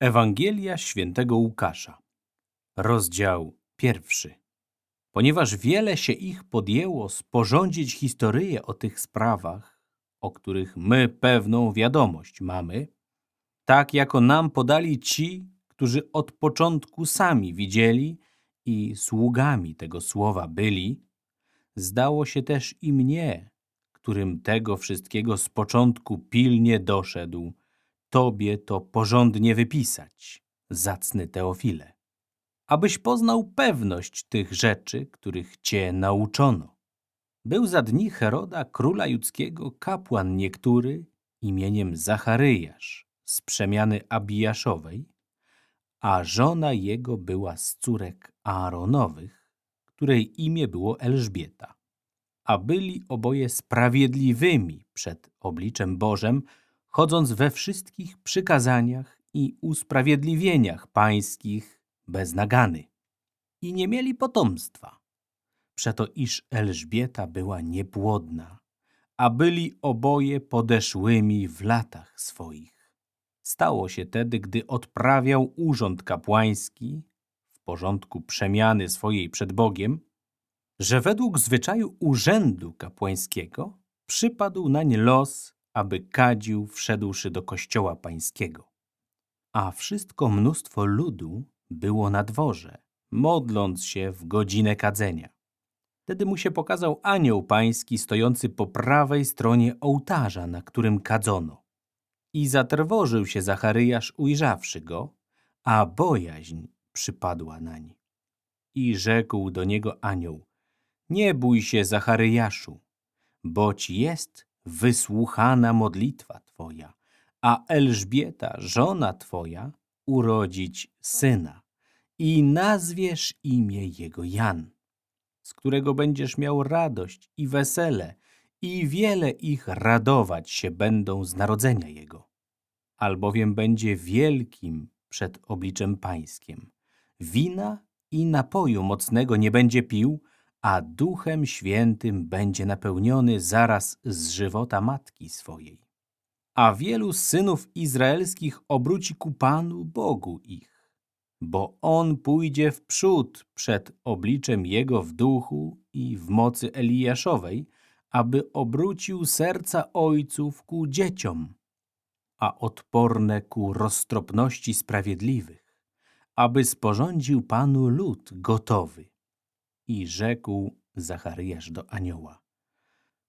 Ewangelia świętego Łukasza, rozdział pierwszy. Ponieważ wiele się ich podjęło sporządzić historyję o tych sprawach, o których my pewną wiadomość mamy, tak jako nam podali ci, którzy od początku sami widzieli i sługami tego słowa byli, zdało się też i mnie, którym tego wszystkiego z początku pilnie doszedł, Tobie to porządnie wypisać, zacny Teofile, abyś poznał pewność tych rzeczy, których Cię nauczono. Był za dni Heroda, króla judzkiego, kapłan niektóry imieniem Zacharyjasz z przemiany Abijaszowej, a żona jego była z córek Aaronowych, której imię było Elżbieta. A byli oboje sprawiedliwymi przed obliczem Bożem, chodząc we wszystkich przykazaniach i usprawiedliwieniach pańskich bez nagany. I nie mieli potomstwa, przeto iż Elżbieta była niepłodna, a byli oboje podeszłymi w latach swoich. Stało się tedy, gdy odprawiał urząd kapłański w porządku przemiany swojej przed Bogiem, że według zwyczaju urzędu kapłańskiego przypadł nań los aby kadził wszedłszy do kościoła pańskiego. A wszystko mnóstwo ludu było na dworze, modląc się w godzinę kadzenia. Wtedy mu się pokazał anioł pański stojący po prawej stronie ołtarza, na którym kadzono. I zatrwożył się Zacharyjasz ujrzawszy go, a bojaźń przypadła nań. I rzekł do niego anioł, nie bój się Zacharyjaszu, boć jest wysłuchana modlitwa Twoja, a Elżbieta, żona Twoja, urodzić syna i nazwiesz imię jego Jan, z którego będziesz miał radość i wesele i wiele ich radować się będą z narodzenia jego. Albowiem będzie wielkim przed obliczem pańskim. Wina i napoju mocnego nie będzie pił, a Duchem Świętym będzie napełniony zaraz z żywota matki swojej. A wielu synów izraelskich obróci ku Panu Bogu ich, bo On pójdzie w przód przed obliczem Jego w duchu i w mocy Eliaszowej, aby obrócił serca ojców ku dzieciom, a odporne ku roztropności sprawiedliwych, aby sporządził Panu lud gotowy i rzekł Zacharyjasz do anioła.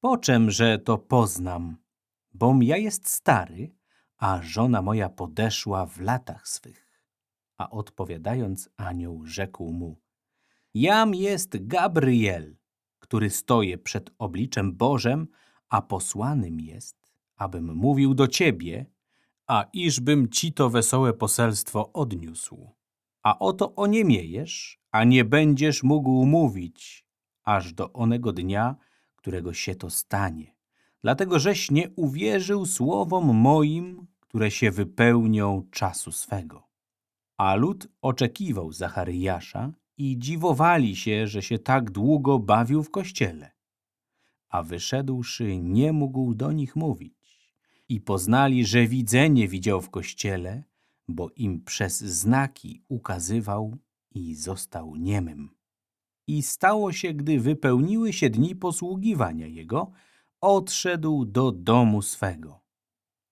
Po czem, że to poznam, bom ja jest stary, a żona moja podeszła w latach swych. A odpowiadając anioł rzekł mu, Jam jest Gabriel, który stoję przed obliczem Bożem, a posłanym jest, abym mówił do ciebie, a iżbym ci to wesołe poselstwo odniósł. A oto oniemiejesz, a nie będziesz mógł mówić, aż do onego dnia, którego się to stanie. Dlatego żeś nie uwierzył słowom moim, które się wypełnią czasu swego. A lud oczekiwał Zacharyjasza i dziwowali się, że się tak długo bawił w kościele. A wyszedłszy, nie mógł do nich mówić. I poznali, że widzenie widział w kościele, bo im przez znaki ukazywał i został niemym. I stało się, gdy wypełniły się dni posługiwania jego, odszedł do domu swego.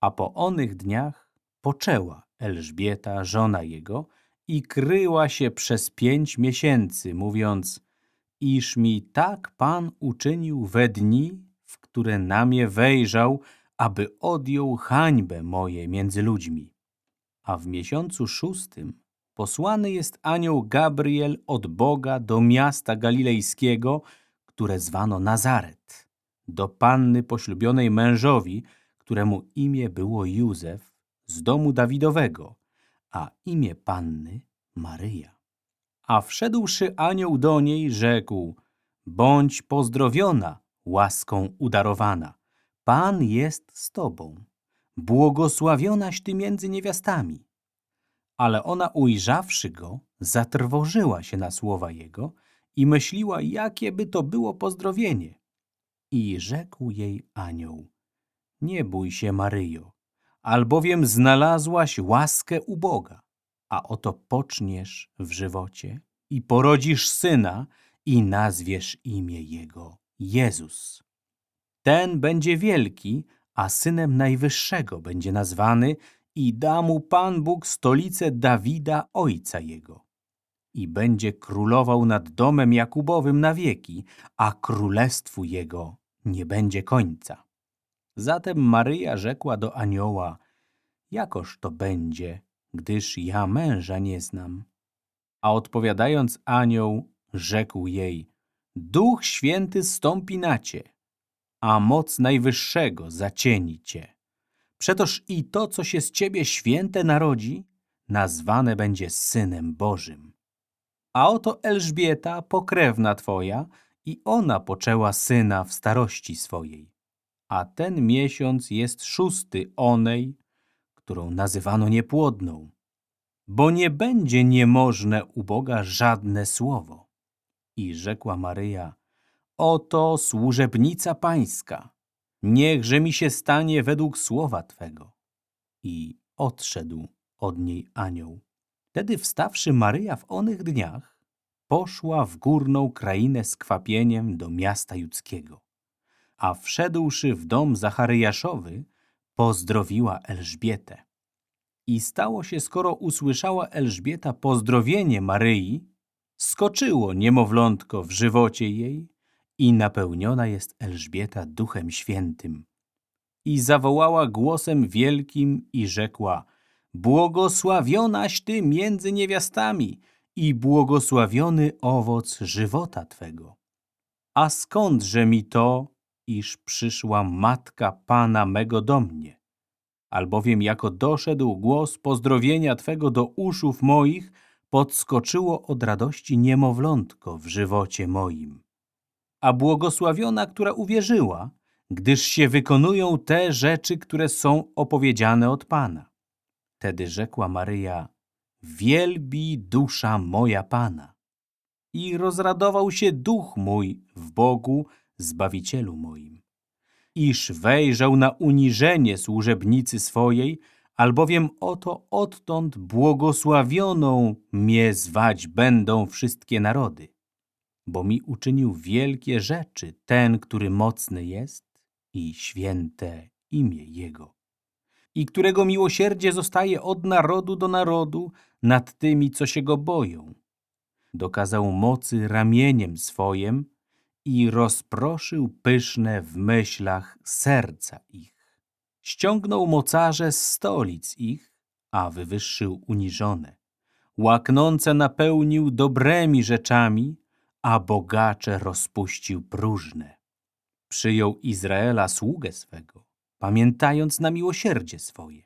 A po onych dniach poczęła Elżbieta, żona jego, i kryła się przez pięć miesięcy, mówiąc, iż mi tak Pan uczynił we dni, w które na mnie wejrzał, aby odjął hańbę moje między ludźmi. A w miesiącu szóstym posłany jest anioł Gabriel od Boga do miasta galilejskiego, które zwano Nazaret, do panny poślubionej mężowi, któremu imię było Józef, z domu Dawidowego, a imię panny Maryja. A wszedłszy anioł do niej, rzekł, bądź pozdrowiona, łaską udarowana. Pan jest z tobą. Błogosławionaś ty między niewiastami. Ale ona ujrzawszy go, zatrwożyła się na słowa jego i myśliła, jakie by to było pozdrowienie. I rzekł jej anioł, nie bój się Maryjo, albowiem znalazłaś łaskę u Boga, a oto poczniesz w żywocie i porodzisz syna i nazwiesz imię Jego Jezus. Ten będzie wielki, a synem Najwyższego będzie nazwany i da mu Pan Bóg stolicę Dawida, ojca jego. I będzie królował nad domem Jakubowym na wieki, a królestwu jego nie będzie końca. Zatem Maryja rzekła do anioła, jakoż to będzie, gdyż ja męża nie znam. A odpowiadając anioł, rzekł jej, Duch Święty stąpi na cię, a moc Najwyższego zacieni cię. Przetoż i to, co się z ciebie święte narodzi, nazwane będzie Synem Bożym. A oto Elżbieta, pokrewna twoja, i ona poczęła syna w starości swojej. A ten miesiąc jest szósty onej, którą nazywano niepłodną, bo nie będzie niemożne u Boga żadne słowo. I rzekła Maryja, oto służebnica pańska, niechże mi się stanie według słowa Twego. I odszedł od niej anioł. Wtedy wstawszy Maryja w onych dniach, poszła w górną krainę z kwapieniem do miasta judzkiego. A wszedłszy w dom Zacharyjaszowy, pozdrowiła Elżbietę. I stało się, skoro usłyszała Elżbieta pozdrowienie Maryi, skoczyło niemowlątko w żywocie jej i napełniona jest Elżbieta Duchem Świętym. I zawołała głosem wielkim i rzekła, błogosławionaś Ty między niewiastami i błogosławiony owoc żywota Twego. A skądże mi to, iż przyszła matka Pana mego do mnie? Albowiem jako doszedł głos pozdrowienia Twego do uszów moich, podskoczyło od radości niemowlątko w żywocie moim a błogosławiona, która uwierzyła, gdyż się wykonują te rzeczy, które są opowiedziane od Pana. Wtedy rzekła Maryja, wielbi dusza moja Pana. I rozradował się duch mój w Bogu, Zbawicielu moim. Iż wejrzał na uniżenie służebnicy swojej, albowiem oto odtąd błogosławioną mnie zwać będą wszystkie narody bo mi uczynił wielkie rzeczy ten, który mocny jest i święte imię Jego, i którego miłosierdzie zostaje od narodu do narodu nad tymi, co się Go boją. Dokazał mocy ramieniem swoim i rozproszył pyszne w myślach serca ich. Ściągnął mocarze z stolic ich, a wywyższył uniżone. Łaknące napełnił dobrymi rzeczami, a bogacze rozpuścił próżne. Przyjął Izraela sługę swego, pamiętając na miłosierdzie swoje,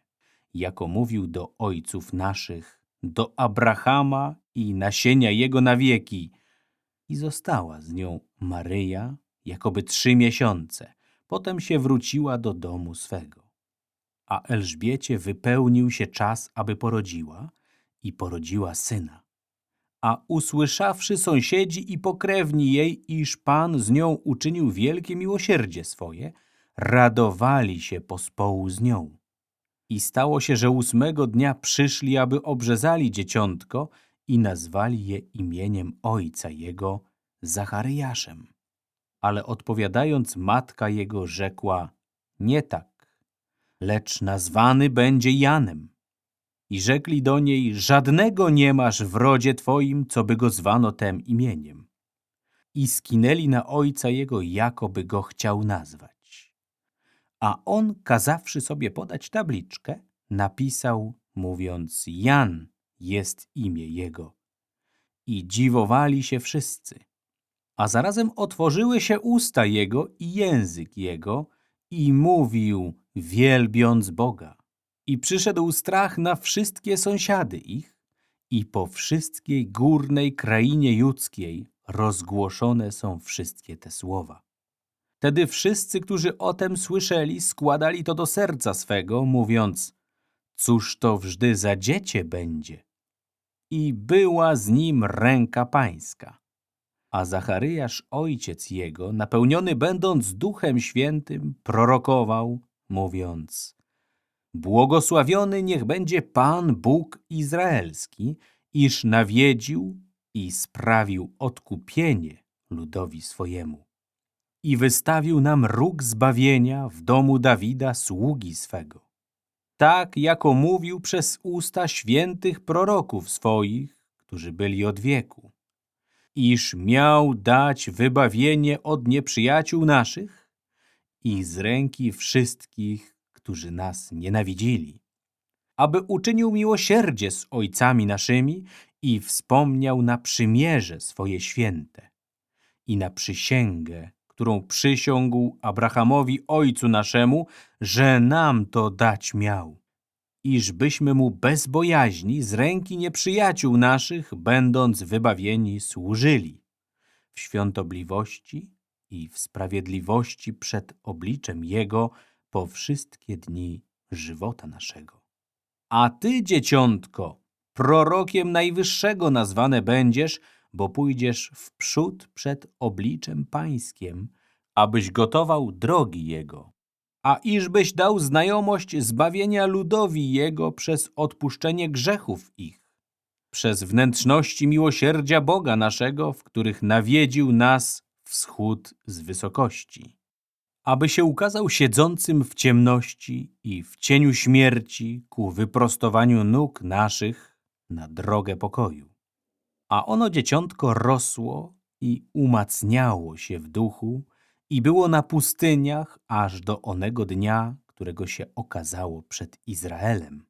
jako mówił do ojców naszych, do Abrahama i nasienia jego na wieki. I została z nią Maryja jakoby trzy miesiące, potem się wróciła do domu swego. A Elżbiecie wypełnił się czas, aby porodziła i porodziła syna a usłyszawszy sąsiedzi i pokrewni jej, iż Pan z nią uczynił wielkie miłosierdzie swoje, radowali się pospołu z nią. I stało się, że ósmego dnia przyszli, aby obrzezali dzieciątko i nazwali je imieniem ojca jego, Zacharyjaszem. Ale odpowiadając matka jego rzekła, nie tak, lecz nazwany będzie Janem. I rzekli do niej, żadnego nie masz w rodzie twoim, co by go zwano tem imieniem. I skinęli na ojca jego, jakoby go chciał nazwać. A on, kazawszy sobie podać tabliczkę, napisał, mówiąc, Jan jest imię jego. I dziwowali się wszyscy. A zarazem otworzyły się usta jego i język jego i mówił, wielbiąc Boga. I przyszedł strach na wszystkie sąsiady ich i po wszystkiej górnej krainie judzkiej rozgłoszone są wszystkie te słowa. Wtedy wszyscy, którzy o tem słyszeli, składali to do serca swego, mówiąc, cóż to wżdy za dziecię będzie? I była z nim ręka pańska. A Zacharyjasz, ojciec jego, napełniony będąc Duchem Świętym, prorokował, mówiąc, Błogosławiony niech będzie Pan Bóg Izraelski, iż nawiedził i sprawił odkupienie ludowi swojemu. I wystawił nam róg zbawienia w domu Dawida, sługi swego. Tak, jako mówił przez usta świętych proroków swoich, którzy byli od wieku. Iż miał dać wybawienie od nieprzyjaciół naszych i z ręki wszystkich, którzy nas nienawidzili. Aby uczynił miłosierdzie z ojcami naszymi i wspomniał na przymierze swoje święte i na przysięgę, którą przysiągł Abrahamowi ojcu naszemu, że nam to dać miał, iżbyśmy mu bez bojaźni z ręki nieprzyjaciół naszych, będąc wybawieni, służyli w świątobliwości i w sprawiedliwości przed obliczem Jego po wszystkie dni żywota naszego. A ty, dzieciątko, prorokiem Najwyższego nazwane będziesz, bo pójdziesz w przód przed obliczem Pańskiem, abyś gotował drogi Jego, a iżbyś dał znajomość zbawienia ludowi Jego przez odpuszczenie grzechów ich, przez wnętrzności miłosierdzia Boga naszego, w których nawiedził nas wschód z wysokości aby się ukazał siedzącym w ciemności i w cieniu śmierci ku wyprostowaniu nóg naszych na drogę pokoju. A ono dzieciątko rosło i umacniało się w duchu i było na pustyniach aż do onego dnia, którego się okazało przed Izraelem.